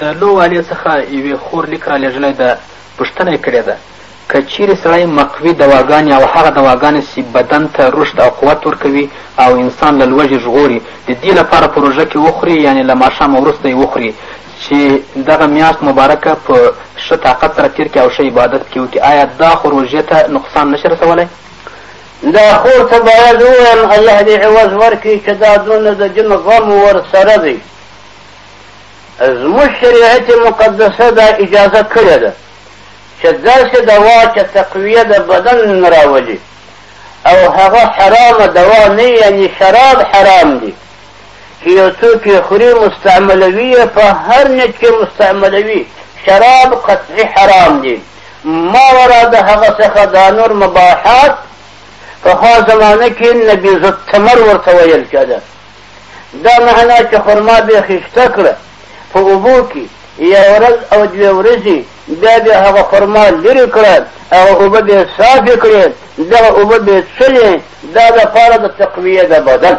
د لو والې څخه یوې خور لیک رالېږلی ده، پوښتنه یې کړې ده، که چیرې سړی مقوي دواګانې او هغه دواګانې چې بدن ته رشد او قوت ورکوي او انسان له لوږې ژغوري د دې لپاره په روژه کې وخوري یعنې له ماښامه وروسته یې وخوري چې دغه میاشت مبارکه په ښه طاقت سره تېر کړي او ښه عبادت پکې وکړي آیا دا خو روژې ته نقصان نه شي رسولی؟ دا خور ته باید ووایم الله دې عوض ورکړي چې دا دونه د جن غم ورسره دی زموږ شریعت مقدسه دا اجازه کړې ده چې داسې دوا چې تقویه د بدن نه راولي او هغه حرامه دوا نه یعنی شراب حرام دي چې یو څوک یې خوري مستعملوي یې په هر نیت کې مستعملوي شراب قطعي حرام دي ما ورا د هغه څخه دا نور مباحات په هغه زمانه کې نبیذ التمر ورته ویل کېده دا معنا چې خرما به خشته کړه په اوبو کې یا ورځ او دوه ورځې بیا به هغه خرما لرې کړه او اوبه به صافې کړې دغه اوبه به څلې دا لپاره د تقویه د بدن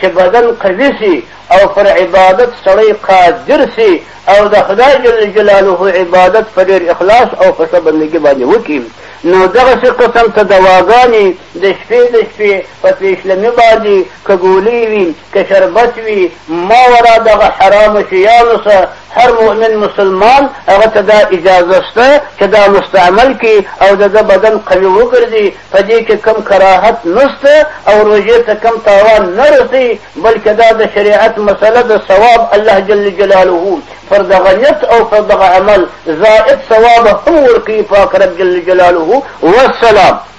چې بدن قوي سي او پر عبادت سړی قادر سي او د خدای جل جلاله عبادت په ډېر اخلاص او په ښه بندګي باندې وکړي نو دغسې قسم ته دواګانې د شپې د شپې په پیشلمی باندی که ګولی وی که شربت وی ما ورا دغه حرام شیانو سه هر مؤمن مسلمان هغه ته دا اجازه شته چې دا مستعمل کی او دغه بدن قوی وګرځي په دې کې کم کراهت نشته او روژې ته کم تاوان نه رسي بلکې دا د شریعت مسله د ثواب الله جل جلاله پر دغه نیت او پر دغه عمل زائد ثواب هم ورکوي پاک رب جل جلاله والسلام